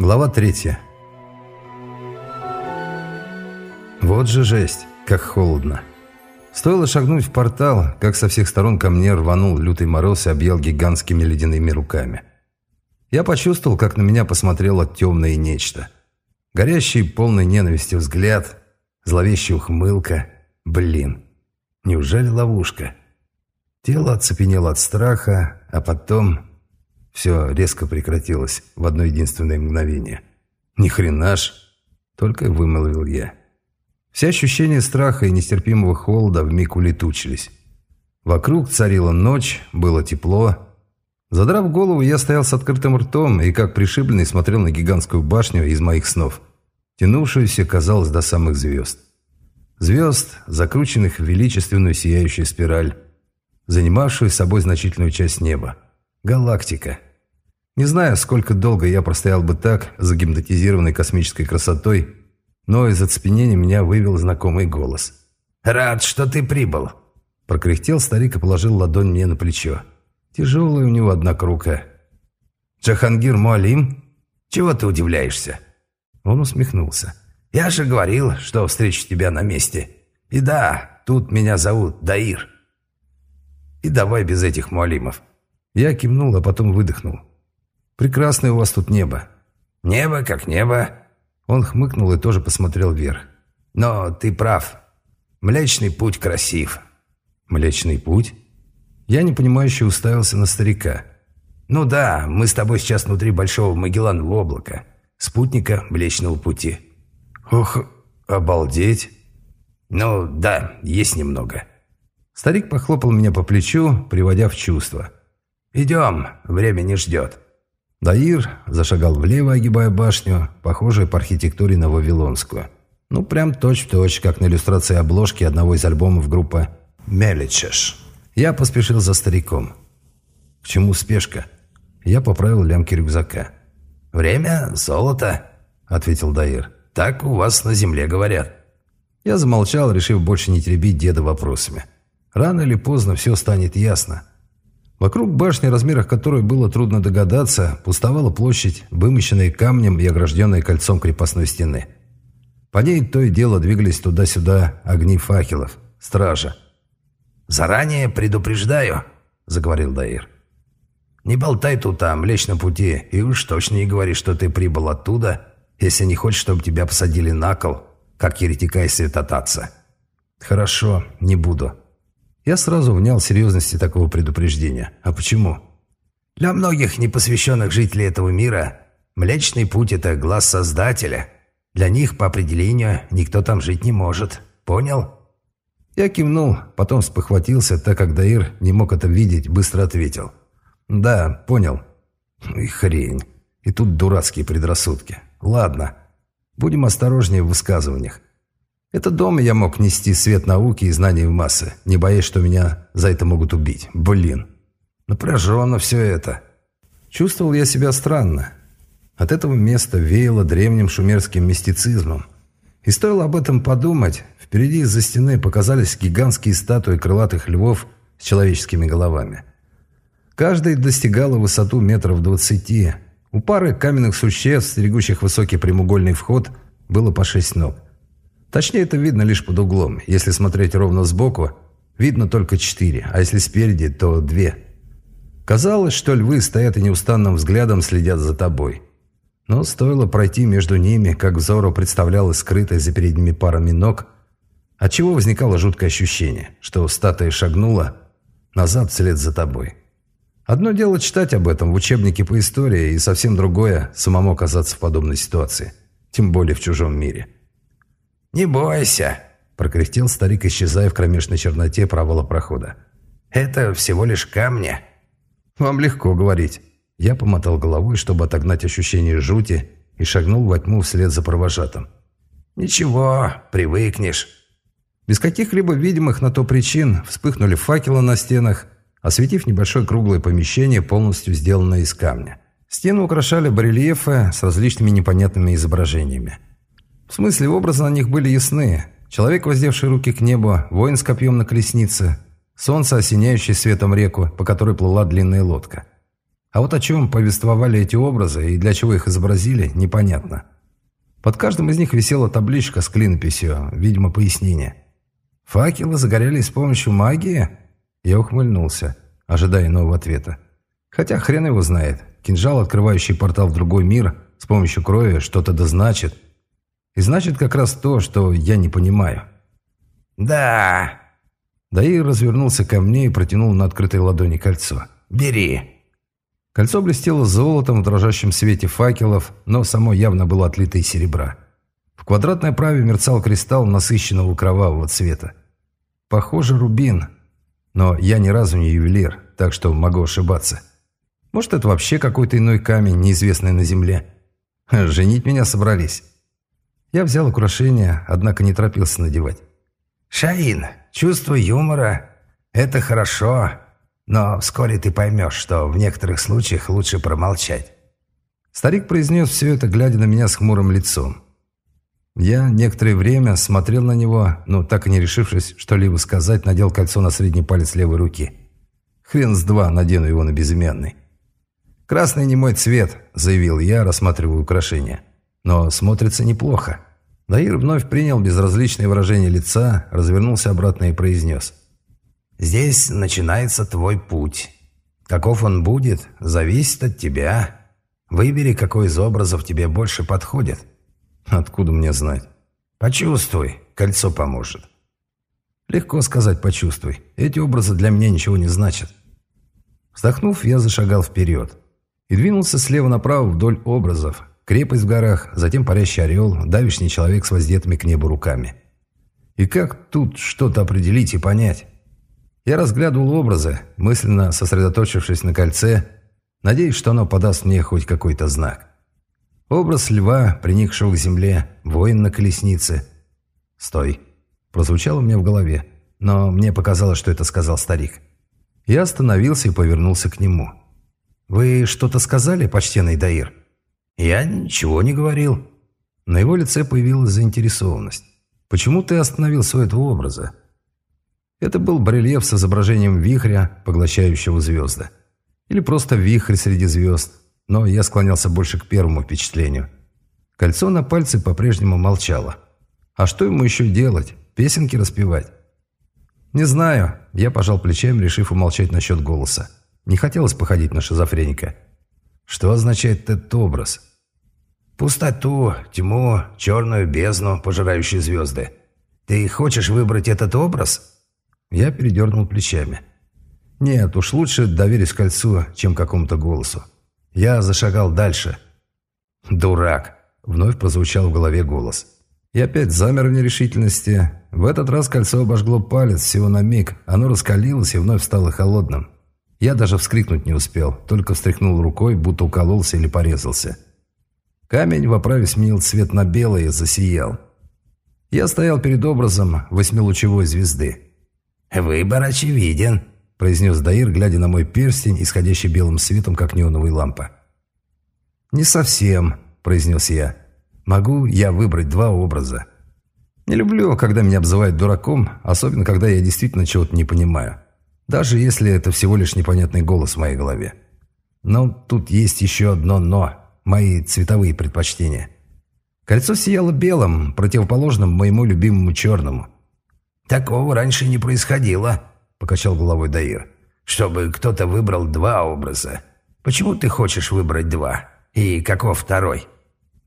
Глава третья. Вот же жесть, как холодно. Стоило шагнуть в портал, как со всех сторон ко мне рванул лютый мороз и объел гигантскими ледяными руками. Я почувствовал, как на меня посмотрело темное нечто. Горящий полный ненависти взгляд, зловещая ухмылка. Блин, неужели ловушка? Тело оцепенело от страха, а потом все резко прекратилось в одно единственное мгновение. «Ни хрена ж!» — только вымолвил я. Все ощущения страха и нестерпимого холода вмиг улетучились. Вокруг царила ночь, было тепло. Задрав голову, я стоял с открытым ртом и, как пришибленный, смотрел на гигантскую башню из моих снов, тянувшуюся, казалось, до самых звезд. Звезд, закрученных в величественную сияющую спираль, занимавшую собой значительную часть неба. Галактика. Не знаю, сколько долго я простоял бы так, загипнотизированной космической красотой, но из оцепенения меня вывел знакомый голос. «Рад, что ты прибыл!» Прокряхтел старик и положил ладонь мне на плечо. Тяжелая у него одна рука. «Джахангир Муалим? Чего ты удивляешься?» Он усмехнулся. «Я же говорил, что встречу тебя на месте. И да, тут меня зовут Даир. И давай без этих Муалимов. Я кивнул, а потом выдохнул. «Прекрасное у вас тут небо». «Небо как небо». Он хмыкнул и тоже посмотрел вверх. «Но ты прав. Млечный путь красив». «Млечный путь?» Я непонимающе уставился на старика. «Ну да, мы с тобой сейчас внутри Большого Магелланового облака, спутника Млечного пути». «Ох, обалдеть!» «Ну да, есть немного». Старик похлопал меня по плечу, приводя в чувство. «Идем, время не ждет». Даир зашагал влево, огибая башню, похожую по архитектуре на Вавилонскую. Ну, прям точь-в-точь, точь, как на иллюстрации обложки одного из альбомов группы «Меличеш». Я поспешил за стариком. «К чему спешка?» Я поправил лямки рюкзака. «Время – золото», – ответил Даир. «Так у вас на земле говорят». Я замолчал, решив больше не теребить деда вопросами. Рано или поздно все станет ясно. Вокруг башни, размерах которой было трудно догадаться, пустовала площадь, вымощенная камнем и огражденная кольцом крепостной стены. По ней то и дело двигались туда-сюда огни факелов, стража. «Заранее предупреждаю», — заговорил Даир. «Не болтай тут о Млечном пути, и уж точно не говори, что ты прибыл оттуда, если не хочешь, чтобы тебя посадили на кол, как еретика и святотатца». «Хорошо, не буду», я сразу внял серьезности такого предупреждения. А почему? Для многих непосвященных жителей этого мира Млечный Путь – это глаз Создателя. Для них, по определению, никто там жить не может. Понял? Я кивнул, потом спохватился, так как Даир не мог это видеть, быстро ответил. «Да, понял». И хрень. И тут дурацкие предрассудки. Ладно, будем осторожнее в высказываниях. Это дома я мог нести свет науки и знаний в массы, не боясь, что меня за это могут убить. Блин. Напряженно все это. Чувствовал я себя странно. От этого места веяло древним шумерским мистицизмом. И стоило об этом подумать, впереди из-за стены показались гигантские статуи крылатых львов с человеческими головами. Каждая достигала высоту метров двадцати. У пары каменных существ, стерегущих высокий прямоугольный вход, было по шесть ног – Точнее, это видно лишь под углом. Если смотреть ровно сбоку, видно только четыре, а если спереди, то две. Казалось, что львы стоят и неустанным взглядом следят за тобой. Но стоило пройти между ними, как взору представлялось скрытое за передними парами ног, отчего возникало жуткое ощущение, что статуя шагнула назад вслед за тобой. Одно дело читать об этом в учебнике по истории, и совсем другое – самому оказаться в подобной ситуации, тем более в чужом мире. «Не бойся», – прокряхтел старик, исчезая в кромешной черноте провала прохода. «Это всего лишь камни». «Вам легко говорить». Я помотал головой, чтобы отогнать ощущение жути, и шагнул во тьму вслед за провожатым. «Ничего, привыкнешь». Без каких-либо видимых на то причин вспыхнули факелы на стенах, осветив небольшое круглое помещение, полностью сделанное из камня. Стены украшали барельефы с различными непонятными изображениями. В смысле, образы на них были ясны. Человек, воздевший руки к небу, воин с копьем на колеснице, солнце, осеняющее светом реку, по которой плыла длинная лодка. А вот о чем повествовали эти образы и для чего их изобразили, непонятно. Под каждым из них висела табличка с клинописью, видимо, пояснение. «Факелы загорелись с помощью магии?» Я ухмыльнулся, ожидая нового ответа. Хотя хрен его знает. Кинжал, открывающий портал в другой мир, с помощью крови что-то да. И значит как раз то, что я не понимаю. «Да!» Даир развернулся ко мне и протянул на открытой ладони кольцо. «Бери!» Кольцо блестело золотом в дрожащем свете факелов, но само явно было отлито из серебра. В квадратной оправе мерцал кристалл насыщенного кровавого цвета. Похоже, рубин. Но я ни разу не ювелир, так что могу ошибаться. Может, это вообще какой-то иной камень, неизвестный на земле. Женить меня собрались. Я взял украшение, однако не торопился надевать. «Шаин, чувство юмора – это хорошо, но вскоре ты поймешь, что в некоторых случаях лучше промолчать». Старик произнес все это, глядя на меня с хмурым лицом. Я некоторое время смотрел на него, но так и не решившись что-либо сказать, надел кольцо на средний палец левой руки. Хрен с два надену его на безымянный. «Красный не мой цвет», — заявил я, рассматривая украшение. «Но смотрится неплохо». Даир вновь принял безразличное выражение лица, развернулся обратно и произнес. Здесь начинается твой путь. Каков он будет, зависит от тебя. Выбери, какой из образов тебе больше подходит. Откуда мне знать? Почувствуй, кольцо поможет. Легко сказать «почувствуй». Эти образы для меня ничего не значат. Вздохнув, я зашагал вперед и двинулся слева направо вдоль образов. Крепость в горах, затем парящий орел, давишний человек с воздетыми к небу руками. И как тут что-то определить и понять? Я разглядывал образы, мысленно сосредоточившись на кольце, надеясь, что оно подаст мне хоть какой-то знак. Образ льва, приникшего к земле, воин на колеснице. «Стой!» – прозвучало меня в голове, но мне показалось, что это сказал старик. Я остановился и повернулся к нему. «Вы что-то сказали, почтенный Даир?» «Я ничего не говорил». На его лице появилась заинтересованность. «Почему ты остановился у этого образа?» Это был барельеф с изображением вихря, поглощающего звезды. Или просто вихрь среди звезд, но я склонялся больше к первому впечатлению. Кольцо на пальце по-прежнему молчало. А что ему еще делать? Песенки распевать? Не знаю. Я пожал плечами, решив умолчать насчет голоса. Не хотелось походить на шизофреника. Что означает этот образ? Пустоту, тьму, черную бездну, пожирающую звезды. Ты хочешь выбрать этот образ? Я передернул плечами. Нет, уж лучше доверюсь кольцу, чем какому-то голосу. Я зашагал дальше. «Дурак!» — вновь прозвучал в голове голос. И опять замер в нерешительности. В этот раз кольцо обожгло палец всего на миг. Оно раскалилось и вновь стало холодным. Я даже вскрикнуть не успел, только встряхнул рукой, будто укололся или порезался. Камень в оправе сменил цвет на белый и засиял. Я стоял перед образом восьмилучевой звезды. «Выбор очевиден», – произнес Даир, глядя на мой перстень, исходящий белым светом, как неоновая лампа. «Не совсем», – произнес я. «Могу я выбрать два образа. Не люблю, когда меня обзывают дураком, особенно когда я действительно чего-то не понимаю. Даже если это всего лишь непонятный голос в моей голове. Но тут есть еще одно «но» – мои цветовые предпочтения. Кольцо сияло белым, противоположным моему любимому черному – «Такого раньше не происходило», — покачал головой Даир. «Чтобы кто-то выбрал два образа. Почему ты хочешь выбрать два? И каков второй?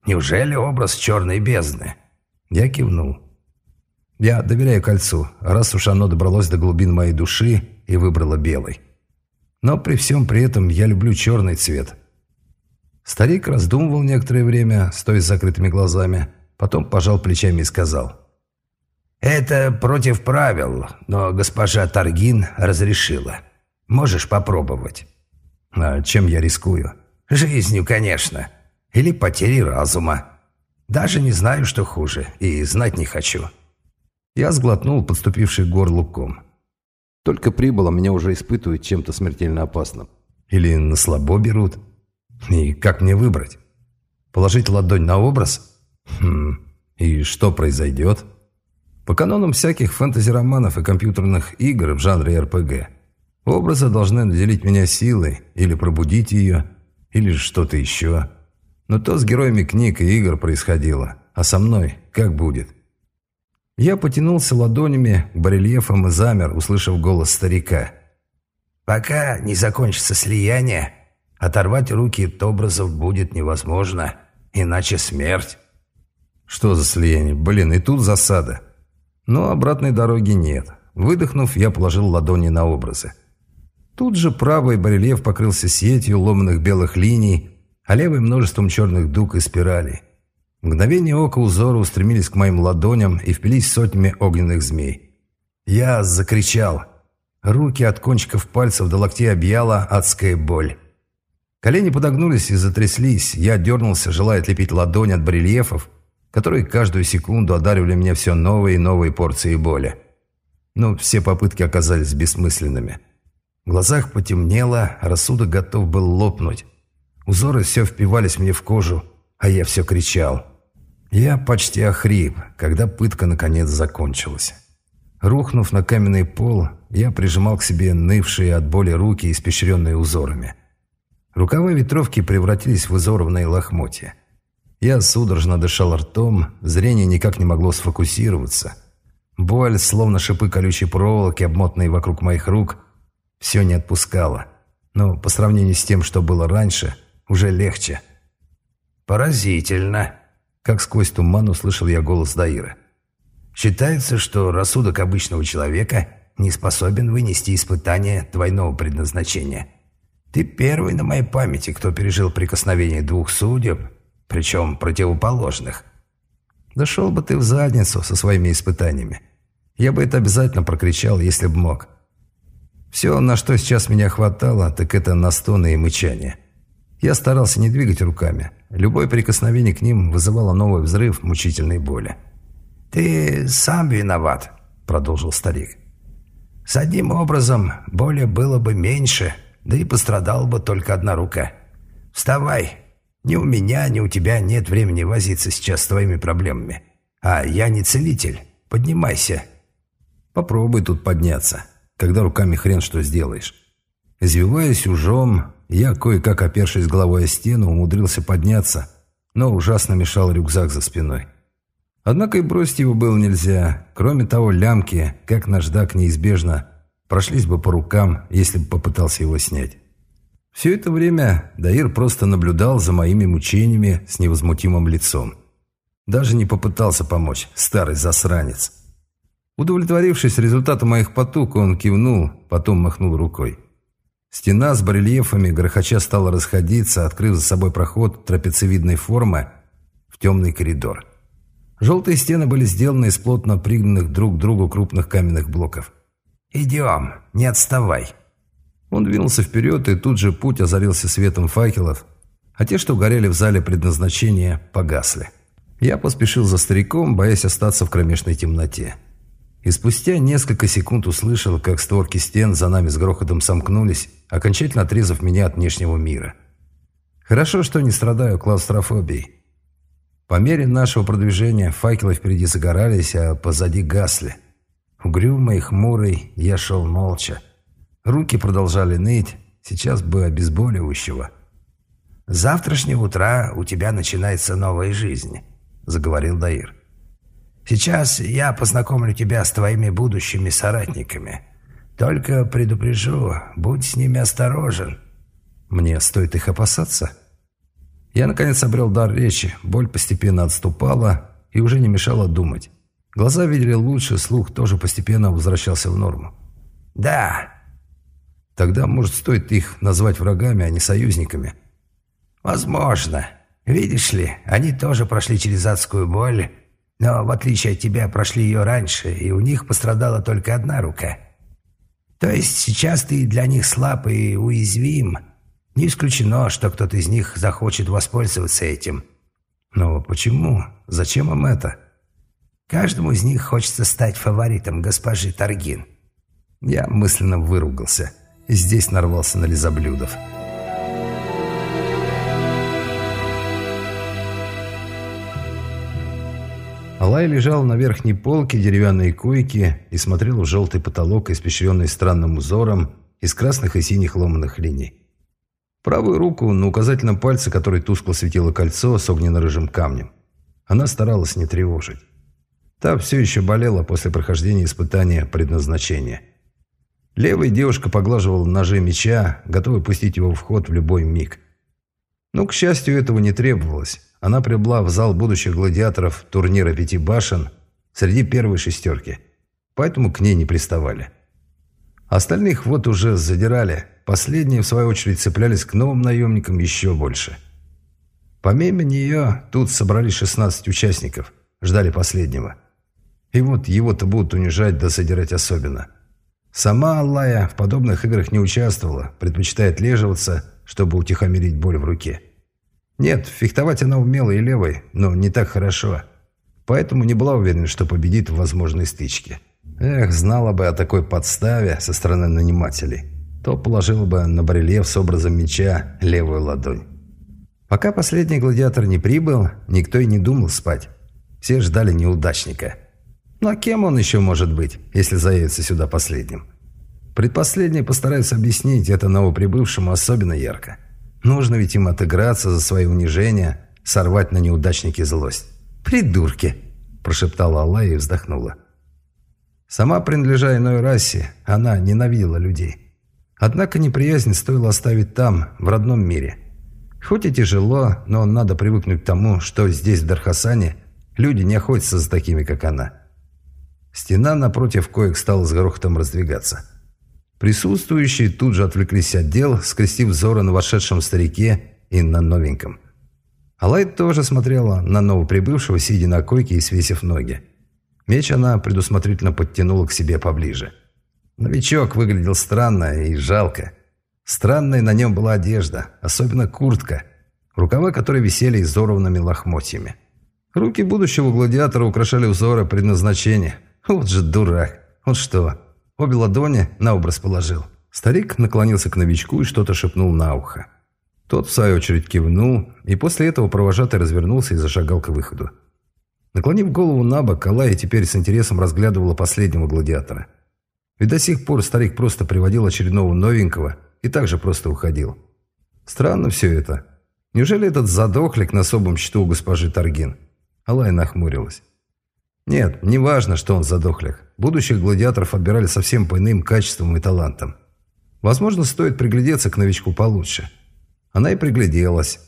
Неужели образ черной бездны?» Я кивнул. Я доверяю кольцу, раз уж оно добралось до глубин моей души и выбрало белый. Но при всем при этом я люблю черный цвет. Старик раздумывал некоторое время, стоя с закрытыми глазами, потом пожал плечами и сказал — «Это против правил, но госпожа Таргин разрешила. Можешь попробовать». «А чем я рискую?» «Жизнью, конечно. Или потерей разума. Даже не знаю, что хуже, и знать не хочу». Я сглотнул подступивший к горлу ком. Только прибыло, меня уже испытывают чем-то смертельно опасным. Или на слабо берут. И как мне выбрать? Положить ладонь на образ? Хм, и что произойдет?» По канонам всяких фэнтези-романов и компьютерных игр в жанре РПГ. Образы должны наделить меня силой, или пробудить ее, или что-то еще. Но то с героями книг и игр происходило, а со мной как будет? Я потянулся ладонями к барельефам и замер, услышав голос старика. «Пока не закончится слияние, оторвать руки от образов будет невозможно, иначе смерть». «Что за слияние? Блин, и тут засада». Но обратной дороги нет. Выдохнув, я положил ладони на образы. Тут же правый барельеф покрылся сетью ломаных белых линий, а левый множеством черных дуг и спиралей. Мгновение ока узоры устремились к моим ладоням и впились сотнями огненных змей. Я закричал. Руки от кончиков пальцев до локтей объяла адская боль. Колени подогнулись и затряслись. Я дернулся, желая отлепить ладонь от барельефов, которые каждую секунду одаривали меня все новые и новые порции боли. Но все попытки оказались бессмысленными. В глазах потемнело, рассудок готов был лопнуть. Узоры все впивались мне в кожу, а я все кричал. Я почти охрип, когда пытка наконец закончилась. Рухнув на каменный пол, я прижимал к себе нывшие от боли руки, испещренные узорами. Рукава ветровки превратились в изорванные лохмотья. Я судорожно дышал ртом, зрение никак не могло сфокусироваться. Боль, словно шипы колючей проволоки, обмотанные вокруг моих рук, все не отпускало. Но по сравнению с тем, что было раньше, уже легче. «Поразительно!» Как сквозь туман услышал я голос Даира. «Считается, что рассудок обычного человека не способен вынести испытание двойного предназначения. Ты первый на моей памяти, кто пережил прикосновение двух судеб, причем противоположных. Дошел бы ты в задницу со своими испытаниями. Я бы это обязательно прокричал, если бы мог. Все, на что сейчас меня хватало, так это на стоны и мычание. Я старался не двигать руками. Любое прикосновение к ним вызывало новый взрыв мучительной боли. «Ты сам виноват», — продолжил старик. «С одним образом боли было бы меньше, да и пострадала бы только одна рука. Вставай. Ни у меня, ни у тебя нет времени возиться сейчас с твоими проблемами. А я не целитель. Поднимайся». «Попробуй тут подняться» когда руками хрен что сделаешь. Извиваясь ужом, я, кое-как опершись головой о стену, умудрился подняться, но ужасно мешал рюкзак за спиной. Однако и бросить его было нельзя. Кроме того, лямки, как наждак неизбежно, прошлись бы по рукам, если бы попытался его снять. Все это время Даир просто наблюдал за моими мучениями с невозмутимым лицом. Даже не попытался помочь, старый засранец. Удовлетворившись результатом моих потуг, он кивнул, потом махнул рукой. Стена с барельефами грохоча стала расходиться, открыв за собой проход трапециевидной формы в темный коридор. Желтые стены были сделаны из плотно пригнанных друг к другу крупных каменных блоков. «Идем, не отставай!» Он двинулся вперед, и тут же путь озарился светом факелов, а те, что горели в зале предназначения, погасли. Я поспешил за стариком, боясь остаться в кромешной темноте и спустя несколько секунд услышал, как створки стен за нами с грохотом сомкнулись, окончательно отрезав меня от внешнего мира. Хорошо, что не страдаю клаустрофобией. По мере нашего продвижения факелы впереди загорались, а позади гасли. Угрюмый, хмурый, я шел молча. Руки продолжали ныть, сейчас бы обезболивающего. «С завтрашнего утра у тебя начинается новая жизнь», — заговорил Даир. Сейчас я познакомлю тебя с твоими будущими соратниками. Только предупрежу, будь с ними осторожен». «Мне стоит их опасаться?» Я, наконец, обрел дар речи, боль постепенно отступала и уже не мешала думать. Глаза видели лучше, слух тоже постепенно возвращался в норму. «Да». «Тогда, может, стоит их назвать врагами, а не союзниками?» «Возможно. Видишь ли, они тоже прошли через адскую боль» Но, в отличие от тебя, прошли ее раньше, и у них пострадала только одна рука. То есть сейчас ты для них слаб и уязвим. Не исключено, что кто-то из них захочет воспользоваться этим. Но почему? Зачем им это? Каждому из них хочется стать фаворитом госпожи Таргин. Я мысленно выругался. Здесь нарвался на лизоблюдов. Алай лежал на верхней полке деревянной койки и смотрел в желтый потолок, испещренный странным узором из красных и синих ломаных линий. Правую руку на указательном пальце, который тускло светило кольцо с огненно-рыжим камнем. Она старалась не тревожить. Та все еще болела после прохождения испытания предназначения. Левой девушка поглаживала ножи меча, готовая пустить его в ход в любой миг. Но, к счастью, этого не требовалось. Она прибыла в зал будущих гладиаторов турнира «Пяти башен» среди первой шестерки, поэтому к ней не приставали. Остальных вот уже задирали, последние, в свою очередь, цеплялись к новым наемникам еще больше. Помимо нее, тут собрались 16 участников, ждали последнего. И вот его-то будут унижать да задирать особенно. Сама Аллая в подобных играх не участвовала, предпочитая отлеживаться, чтобы утихомирить боль в руке. Нет, фехтовать она умела и левой, но не так хорошо. Поэтому не была уверена, что победит в возможной стычке. Эх, знала бы о такой подставе со стороны нанимателей, то положила бы на барельеф с образом меча левую ладонь. Пока последний гладиатор не прибыл, никто и не думал спать. Все ждали неудачника. Ну а кем он еще может быть, если заявится сюда последним? Предпоследний постараются объяснить это новоприбывшему особенно ярко. Нужно ведь им отыграться за свои унижения, сорвать на неудачнике злость. «Придурки!» – прошептала Алла и вздохнула. Сама принадлежа иной расе, она ненавидела людей. Однако неприязнь стоило оставить там, в родном мире. Хоть и тяжело, но надо привыкнуть к тому, что здесь, в Дархасане, люди не охотятся за такими, как она. Стена напротив коек стала с грохотом раздвигаться. Присутствующие тут же отвлеклись от дел, скрестив взоры на вошедшем старике и на новеньком. Алайт тоже смотрела на новоприбывшего, сидя на койке и свесив ноги. Меч она предусмотрительно подтянула к себе поближе. Новичок выглядел странно и жалко. Странной на нем была одежда, особенно куртка, рукава которой висели изорванными лохмотьями. Руки будущего гладиатора украшали узоры предназначения. Вот же дурак. Он что, обе ладони на образ положил? Старик наклонился к новичку и что-то шепнул на ухо. Тот, в свою очередь, кивнул, и после этого провожатый развернулся и зашагал к выходу. Наклонив голову на бок, Алая теперь с интересом разглядывала последнего гладиатора. Ведь до сих пор старик просто приводил очередного новенького и также просто уходил. Странно все это. Неужели этот задохлик на особом счету у госпожи Таргин? Алая нахмурилась. Нет, не важно, что он задохлик. Будущих гладиаторов отбирали совсем по иным качествам и талантам. Возможно, стоит приглядеться к новичку получше. Она и пригляделась.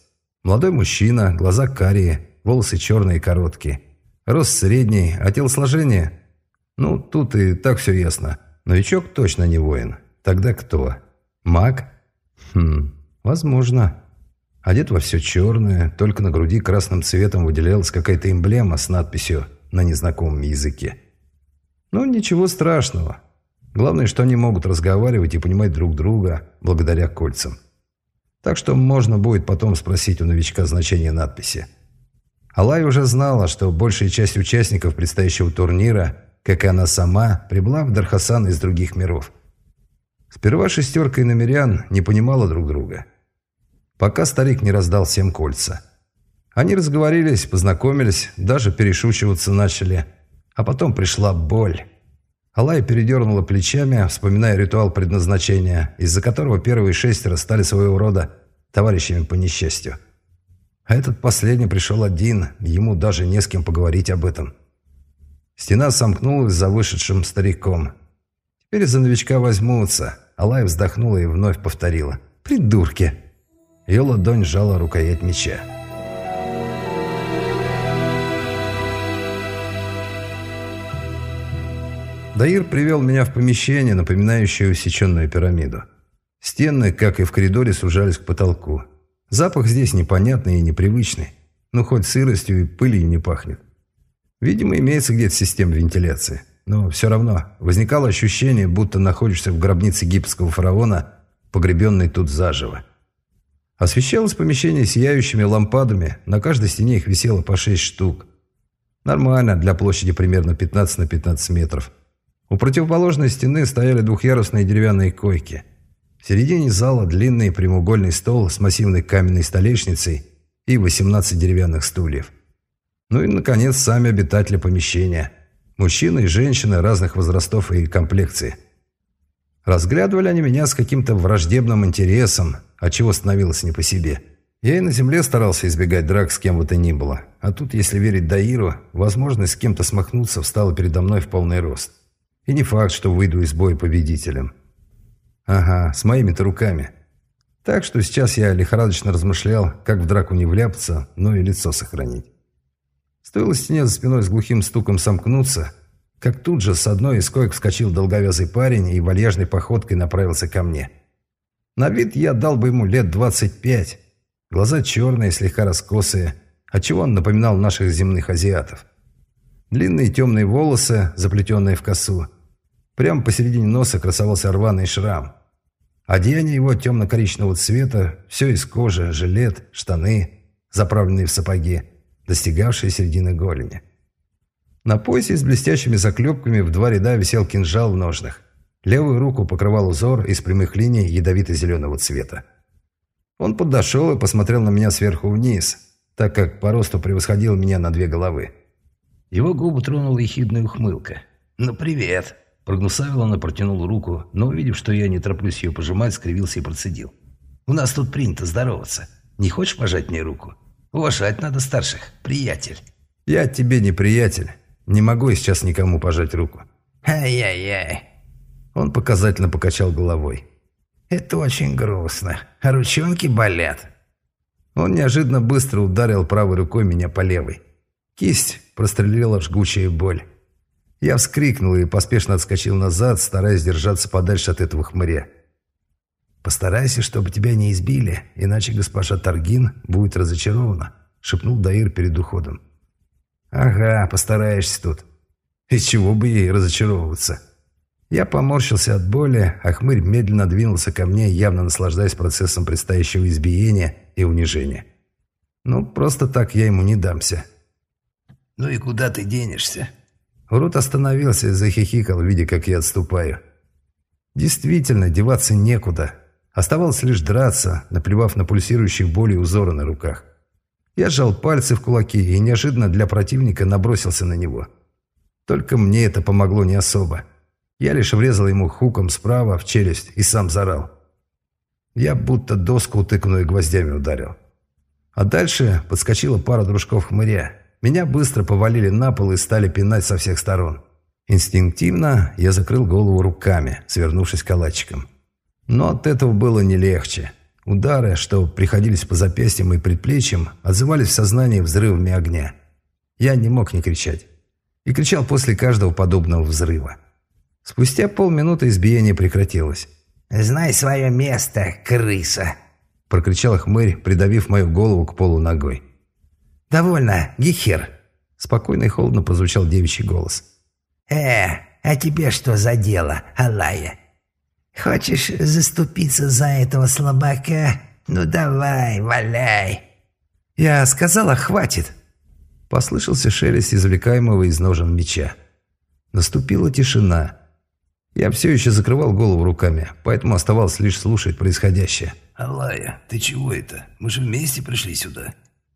Молодой мужчина, глаза карие, волосы черные и короткие. Рост средний, а телосложение... Ну, тут и так все ясно. Новичок точно не воин. Тогда кто? Маг? Хм, возможно. Одет во все черное, только на груди красным цветом выделялась какая-то эмблема с надписью на незнакомом языке. Ну, ничего страшного. Главное, что они могут разговаривать и понимать друг друга благодаря кольцам. Так что можно будет потом спросить у новичка значение надписи. Алай уже знала, что большая часть участников предстоящего турнира, как и она сама, прибыла в Дархасан из других миров. Сперва шестерка и намерян не понимала друг друга. Пока старик не раздал всем кольца. Они разговорились, познакомились, даже перешучиваться начали. А потом пришла боль. Алай передернула плечами, вспоминая ритуал предназначения, из-за которого первые шестеро стали своего рода товарищами по несчастью. А этот последний пришел один, ему даже не с кем поговорить об этом. Стена сомкнулась за вышедшим стариком. Теперь за новичка возьмутся. Алай вздохнула и вновь повторила. «Придурки!» Ее ладонь сжала рукоять меча. Даир привел меня в помещение, напоминающее усеченную пирамиду. Стены, как и в коридоре, сужались к потолку. Запах здесь непонятный и непривычный, но хоть сыростью и пылью не пахнет. Видимо, имеется где-то система вентиляции. Но все равно возникало ощущение, будто находишься в гробнице египетского фараона, погребенной тут заживо. Освещалось помещение сияющими лампадами, на каждой стене их висело по шесть штук. Нормально, для площади примерно 15 на 15 метров. У противоположной стены стояли двухъярусные деревянные койки – в середине зала длинный прямоугольный стол с массивной каменной столешницей и 18 деревянных стульев. Ну и, наконец, сами обитатели помещения. Мужчины и женщины разных возрастов и комплекций. Разглядывали они меня с каким-то враждебным интересом, отчего становилось не по себе. Я и на земле старался избегать драк с кем бы то ни было. А тут, если верить Даиру, возможность с кем-то смахнуться встала передо мной в полный рост. И не факт, что выйду из боя победителем. Ага, с моими-то руками. Так что сейчас я лихорадочно размышлял, как в драку не вляпаться, но и лицо сохранить. Стоило стене за спиной с глухим стуком сомкнуться, как тут же с одной из коек вскочил долговязый парень и вальяжной походкой направился ко мне. На вид я дал бы ему лет двадцать пять. Глаза черные, слегка раскосые, отчего он напоминал наших земных азиатов. Длинные темные волосы, заплетенные в косу. Прямо посередине носа красовался рваный шрам. Одеяние его темно-коричневого цвета, все из кожи, жилет, штаны, заправленные в сапоги достигавшие середины голени. На поясе с блестящими заклепками в два ряда висел кинжал в ножнах. Левую руку покрывал узор из прямых линий ядовито-зеленого цвета. Он подошел и посмотрел на меня сверху вниз, так как по росту превосходил меня на две головы. Его губы тронула ехидная ухмылка. «Ну, привет!» Прогнусавил он и протянул руку, но, увидев, что я не тороплюсь ее пожимать, скривился и процедил. «У нас тут принято здороваться. Не хочешь пожать мне руку?» Уважать надо старших, приятель. Я тебе не приятель. Не могу сейчас никому пожать руку. Ай-яй-яй. Он показательно покачал головой. Это очень грустно. А ручонки болят. Он неожиданно быстро ударил правой рукой меня по левой. Кисть прострелила жгучая боль. Я вскрикнул и поспешно отскочил назад, стараясь держаться подальше от этого хмыря. «Постарайся, чтобы тебя не избили, иначе госпожа Таргин будет разочарована», — шепнул Даир перед уходом. «Ага, постараешься тут. Из чего бы ей разочаровываться?» Я поморщился от боли, а хмырь медленно двинулся ко мне, явно наслаждаясь процессом предстоящего избиения и унижения. «Ну, просто так я ему не дамся». «Ну и куда ты денешься?» Урод остановился и захихикал, видя, как я отступаю. «Действительно, деваться некуда». Оставалось лишь драться, наплевав на пульсирующие боли узоры на руках. Я сжал пальцы в кулаки и неожиданно для противника набросился на него. Только мне это помогло не особо. Я лишь врезал ему хуком справа в челюсть и сам зарал. Я будто доску утыканную гвоздями ударил. А дальше подскочила пара дружков хмыря. Меня быстро повалили на пол и стали пинать со всех сторон. Инстинктивно я закрыл голову руками, свернувшись калачиком. Но от этого было не легче. Удары, что приходились по запястьям и предплечьям, отзывались в сознании взрывами огня. Я не мог не кричать. И кричал после каждого подобного взрыва. Спустя полминуты избиение прекратилось. «Знай свое место, крыса!» Прокричал хмырь, придавив мою голову к полу ногой. «Довольно, Гехир!» Спокойно и холодно прозвучал девичий голос. «Э, а тебе что за дело, Алая? Хочешь заступиться за этого слабака? Ну давай, валяй!» «Я сказала, хватит!» Послышался шелест извлекаемого из ножен меча. Наступила тишина. Я все еще закрывал голову руками, поэтому оставалось лишь слушать происходящее. «Алая, ты чего это? Мы же вместе пришли сюда».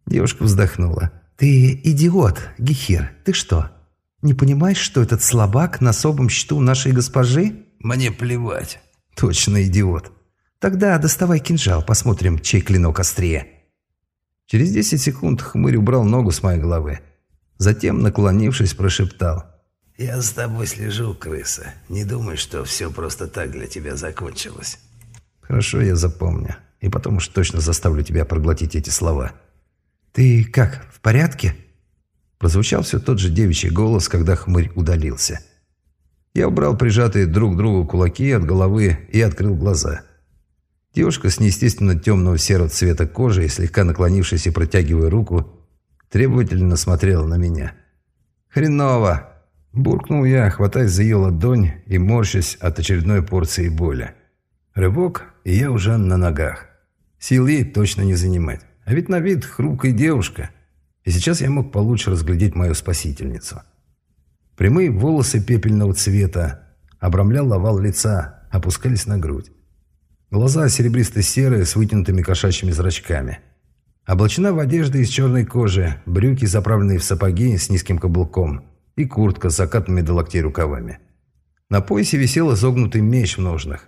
Девушка вздохнула. «Ты идиот, Гехир. Ты что, не понимаешь, что этот слабак на особом счету нашей госпожи?» «Мне плевать. Точно идиот. Тогда доставай кинжал, посмотрим, чей клинок острее. Через 10 секунд хмырь убрал ногу с моей головы. Затем, наклонившись, прошептал. «Я с тобой слежу, крыса. Не думай, что все просто так для тебя закончилось». «Хорошо, я запомню. И потом уж точно заставлю тебя проглотить эти слова». «Ты как, в порядке?» Прозвучал все тот же девичий голос, когда хмырь удалился. Я убрал прижатые друг к другу кулаки от головы и открыл глаза. Девушка с неестественно темного серого цвета кожи, слегка наклонившись и протягивая руку, требовательно смотрела на меня. «Хреново!» – буркнул я, хватаясь за ее ладонь и морщась от очередной порции боли. Рывок, и я уже на ногах. Сил ей точно не занимать. А ведь на вид хрупкая девушка. И сейчас я мог получше разглядеть мою спасительницу. Прямые волосы пепельного цвета, обрамлял овал лица, опускались на грудь. Глаза серебристо-серые с вытянутыми кошачьими зрачками. Облачена в одежды из черной кожи, брюки, заправленные в сапоги с низким каблуком, и куртка с закатными до локтей рукавами. На поясе висел изогнутый меч в ножнах.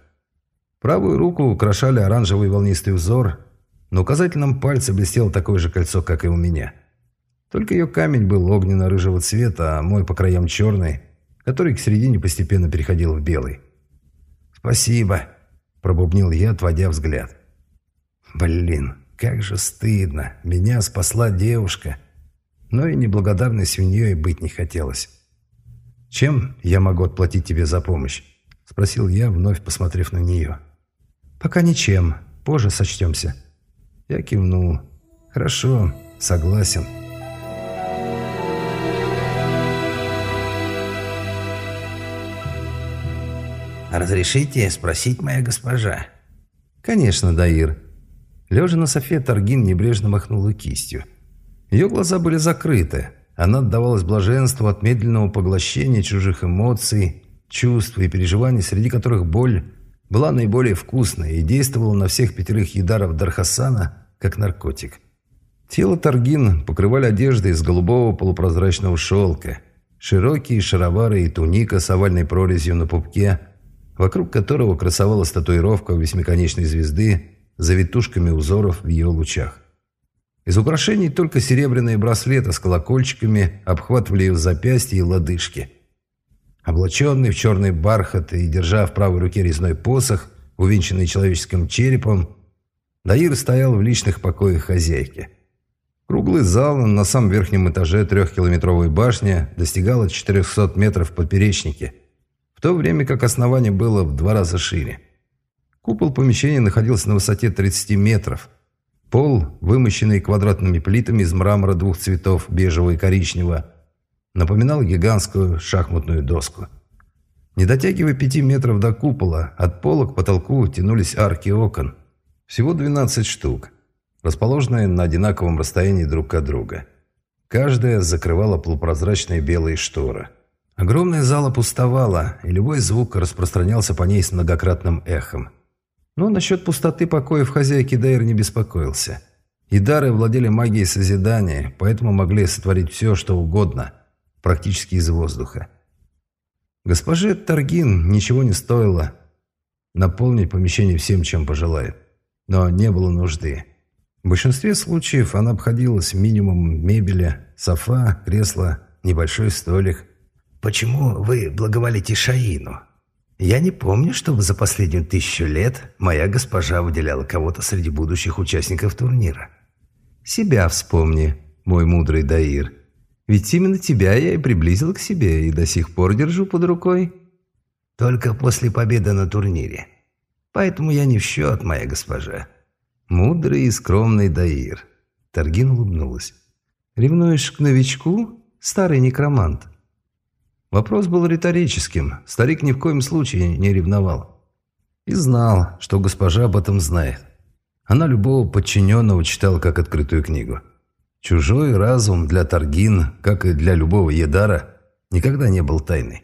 Правую руку украшали оранжевый волнистый узор, на указательном пальце блестело такое же кольцо, как и у меня. Только ее камень был огненно-рыжего цвета, а мой по краям черный, который к середине постепенно переходил в белый. «Спасибо», — пробубнил я, отводя взгляд. «Блин, как же стыдно. Меня спасла девушка. Но и неблагодарной свиньей быть не хотелось. Чем я могу отплатить тебе за помощь?» — спросил я, вновь посмотрев на нее. «Пока ничем. Позже сочтемся». Я кивнул. «Хорошо, согласен». «Разрешите спросить, моя госпожа?» «Конечно, Даир». Лежа на софе, Таргин небрежно махнула кистью. Ее глаза были закрыты. Она отдавалась блаженству от медленного поглощения чужих эмоций, чувств и переживаний, среди которых боль была наиболее вкусной и действовала на всех пятерых едаров Дархасана как наркотик. Тело Таргин покрывали одежды из голубого полупрозрачного шелка, широкие шаровары и туника с овальной прорезью на пупке – вокруг которого красовалась татуировка восьмиконечной звезды с завитушками узоров в ее лучах. Из украшений только серебряные браслеты с колокольчиками обхватывали ее запястья и лодыжки. Облаченный в черный бархат и держа в правой руке резной посох, увенчанный человеческим черепом, Даир стоял в личных покоях хозяйки. Круглый зал на самом верхнем этаже трехкилометровой башни достигал 400 метров поперечнике – в то время как основание было в два раза шире. Купол помещения находился на высоте 30 метров. Пол, вымощенный квадратными плитами из мрамора двух цветов, бежевого и коричневого, напоминал гигантскую шахматную доску. Не дотягивая пяти метров до купола, от пола к потолку тянулись арки окон. Всего 12 штук, расположенные на одинаковом расстоянии друг от друга. Каждая закрывала полупрозрачные белые шторы – Огромная зала пустовала, и любой звук распространялся по ней с многократным эхом. Но насчет пустоты покоев хозяйки Дейр не беспокоился. И дары владели магией созидания, поэтому могли сотворить все, что угодно, практически из воздуха. Госпоже Таргин ничего не стоило наполнить помещение всем, чем пожелает. Но не было нужды. В большинстве случаев она обходилась минимумом мебели, софа, кресло, небольшой столик – «Почему вы благоволите Шаину? Я не помню, чтобы за последнюю тысячу лет моя госпожа выделяла кого-то среди будущих участников турнира». «Себя вспомни, мой мудрый Даир. Ведь именно тебя я и приблизил к себе и до сих пор держу под рукой». «Только после победы на турнире. Поэтому я не в счет, моя госпожа». «Мудрый и скромный Даир». Таргин улыбнулась. «Ревнуешь к новичку, старый некромант?» Вопрос был риторическим. Старик ни в коем случае не ревновал. И знал, что госпожа об этом знает. Она любого подчиненного читала как открытую книгу. Чужой разум для Таргин, как и для любого Едара, никогда не был тайной.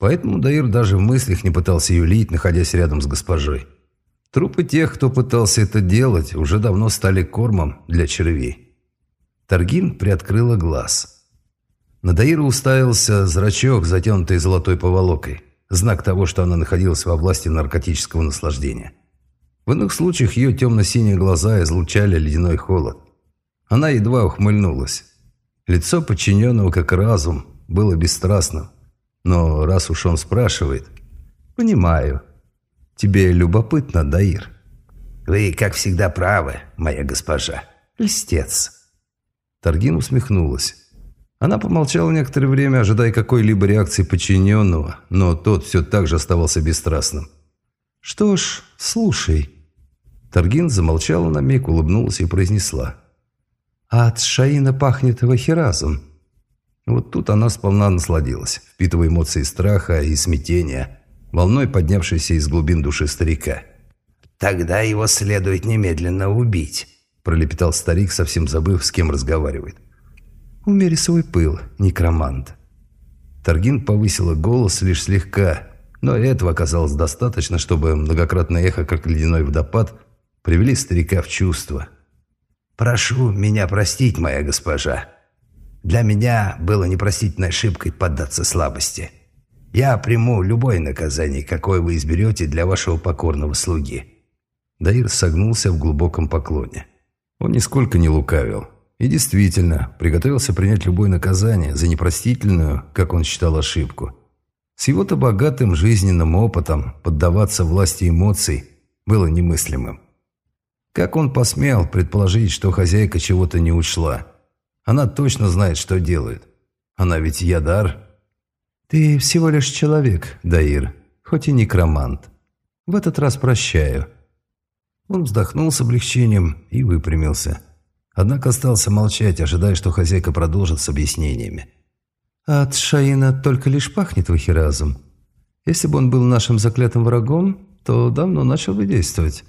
Поэтому Даир даже в мыслях не пытался юлить, находясь рядом с госпожой. Трупы тех, кто пытался это делать, уже давно стали кормом для червей. Таргин приоткрыла глаз – на Даиру уставился зрачок, затянутый золотой поволокой. Знак того, что она находилась во власти наркотического наслаждения. В иных случаях ее темно-синие глаза излучали ледяной холод. Она едва ухмыльнулась. Лицо подчиненного, как разум, было бесстрастным. Но раз уж он спрашивает... «Понимаю. Тебе любопытно, Даир?» «Вы, как всегда, правы, моя госпожа. Льстец». Таргин усмехнулась. Она помолчала некоторое время, ожидая какой-либо реакции подчиненного, но тот все так же оставался бесстрастным. «Что ж, слушай». Таргин замолчала на миг, улыбнулась и произнесла. «А от Шаина пахнет вахеразом». Вот тут она сполна насладилась, впитывая эмоции страха и смятения, волной поднявшейся из глубин души старика. «Тогда его следует немедленно убить», – пролепетал старик, совсем забыв, с кем разговаривает. Умери свой пыл, некромант». Таргин повысила голос лишь слегка, но этого оказалось достаточно, чтобы многократное эхо, как ледяной водопад, привели старика в чувство. «Прошу меня простить, моя госпожа. Для меня было непростительной ошибкой поддаться слабости. Я приму любое наказание, какое вы изберете для вашего покорного слуги». Даир согнулся в глубоком поклоне. Он нисколько не лукавил. И действительно, приготовился принять любое наказание за непростительную, как он считал, ошибку. С его-то богатым жизненным опытом поддаваться власти эмоций было немыслимым. Как он посмел предположить, что хозяйка чего-то не учла? Она точно знает, что делает. Она ведь ядар. «Ты всего лишь человек, Даир, хоть и некромант. В этот раз прощаю». Он вздохнул с облегчением и выпрямился. Однако остался молчать, ожидая, что хозяйка продолжит с объяснениями. «От Шаина только лишь пахнет вахиразом. Если бы он был нашим заклятым врагом, то давно начал бы действовать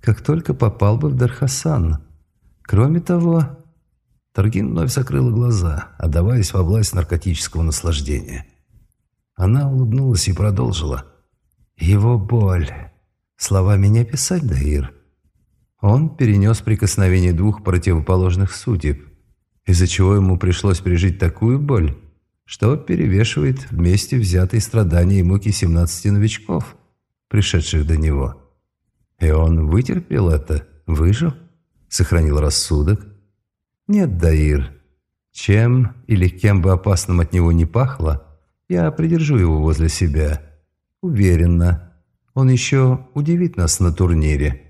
как только попал бы в Дархасан. Кроме того, Таргин вновь закрыла глаза, отдаваясь во власть наркотического наслаждения. Она улыбнулась и продолжила. «Его боль. Словами не описать, Даир. Он перенес прикосновение двух противоположных судеб, из-за чего ему пришлось пережить такую боль, что перевешивает вместе взятые страдания и муки 17 новичков, пришедших до него. И он вытерпел это, выжил, сохранил рассудок. Нет, Даир, чем или кем бы опасным от него не пахло, я придержу его возле себя. Уверенно, он еще удивит нас на турнире.